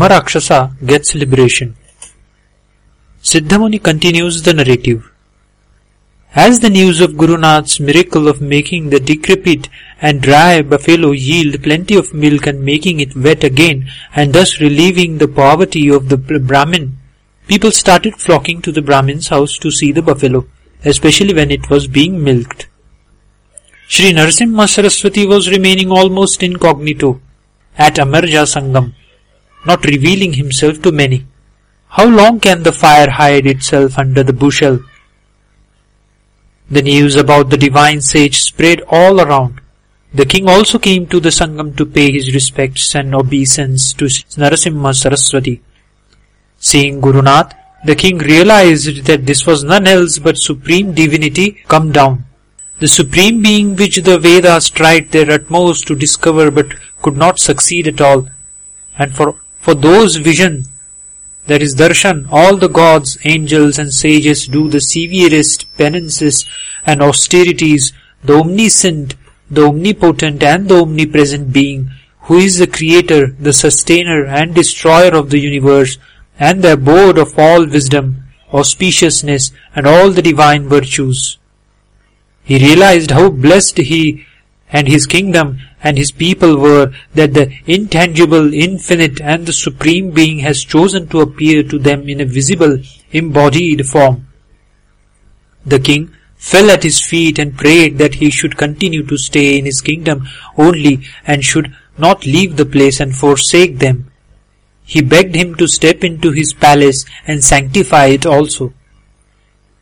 Marakshasa gets liberation. Siddhamuni continues the narrative. As the news of Guru Nath's miracle of making the decrepit and dry buffalo yield plenty of milk and making it wet again and thus relieving the poverty of the Brahmin, people started flocking to the Brahmin's house to see the buffalo, especially when it was being milked. Sri Narasimha Saraswati was remaining almost incognito at Amarja Sangam, not revealing himself to many. How long can the fire hide itself under the bushel? The news about the divine sage spread all around. The king also came to the Sangam to pay his respects and obeisance to Narasimha Saraswati. Seeing Guru Nath, the king realized that this was none else but supreme divinity come down. The supreme being which the Vedas tried their utmost to discover but could not succeed at all. And for, for those vision that is darshan, all the gods, angels and sages do the severest penances and austerities, the omniscient, the omnipotent and the omnipresent being, who is the creator, the sustainer and destroyer of the universe, and the abode of all wisdom, auspiciousness and all the divine virtues. He realized how blessed he and his kingdom and his people were that the intangible, infinite and the supreme being has chosen to appear to them in a visible, embodied form. The king fell at his feet and prayed that he should continue to stay in his kingdom only and should not leave the place and forsake them. He begged him to step into his palace and sanctify it also.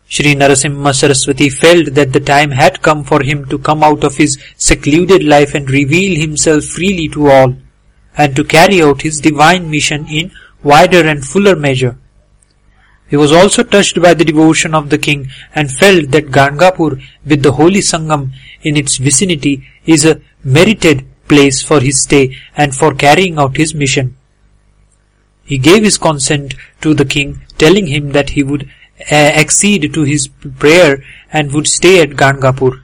Sri Narasimha Saraswati felt that the time had come for him to come out of his secluded life and reveal himself freely to all, and to carry out his divine mission in wider and fuller measure. He was also touched by the devotion of the king and felt that Gangapur with the holy Sangam in its vicinity is a merited place for his stay and for carrying out his mission. He gave his consent to the king, telling him that he would uh, accede to his prayer and would stay at Gangapur.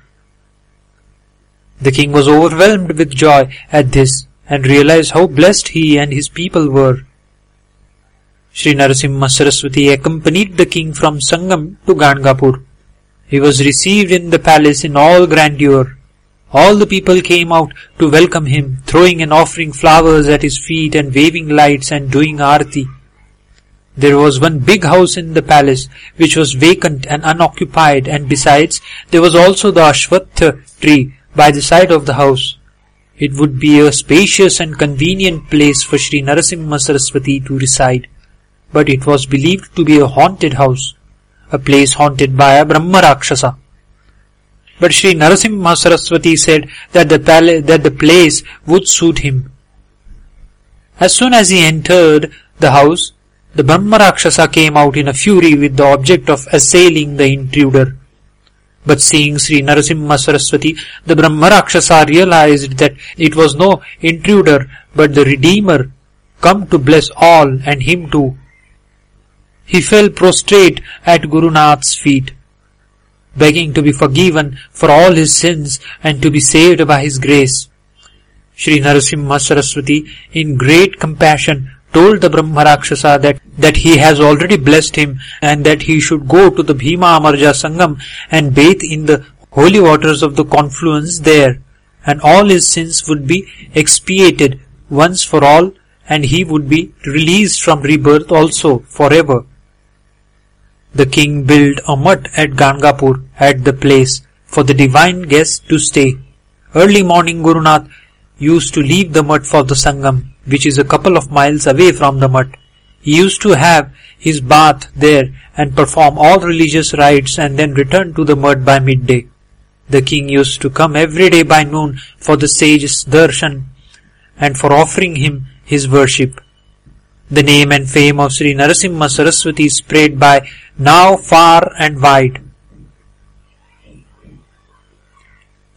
The king was overwhelmed with joy at this and realized how blessed he and his people were. Sri Narasimha Saraswati accompanied the king from Sangam to Gangapur. He was received in the palace in all grandeur. All the people came out to welcome him, throwing and offering flowers at his feet and waving lights and doing arti. There was one big house in the palace which was vacant and unoccupied and besides there was also the Ashwatha tree by the side of the house. It would be a spacious and convenient place for Sri Narasimha Saraswati to reside, but it was believed to be a haunted house, a place haunted by a Brahma Rakshasa. But Sri Narasimha Saraswati said that the, palace, that the place would suit him. As soon as he entered the house, the Brahma Rakshasa came out in a fury with the object of assailing the intruder. But seeing Sri Narasimha Saraswati, the Brahma Rakshasa realized that it was no intruder but the Redeemer come to bless all and him too. He fell prostrate at Guru Nath's feet, begging to be forgiven for all his sins and to be saved by his grace. Sri Narasimha Saraswati, in great compassion, told the Brahmarakshasa that, that he has already blessed him and that he should go to the Bhima Amarja Sangam and bathe in the holy waters of the confluence there and all his sins would be expiated once for all and he would be released from rebirth also forever. The king built a mutt at Gangapur at the place for the divine guest to stay. Early morning Gurunath used to leave the mutt for the Sangam which is a couple of miles away from the mutt. He used to have his bath there and perform all religious rites and then return to the mutt by midday. The king used to come every day by noon for the sage's darshan and for offering him his worship. The name and fame of Sri Narasimha Saraswati spread by now far and wide.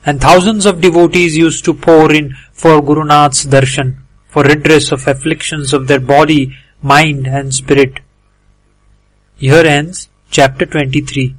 And thousands of devotees used to pour in for Guru Nath's darshan for redress of afflictions of their body, mind and spirit. Here ends chapter 23.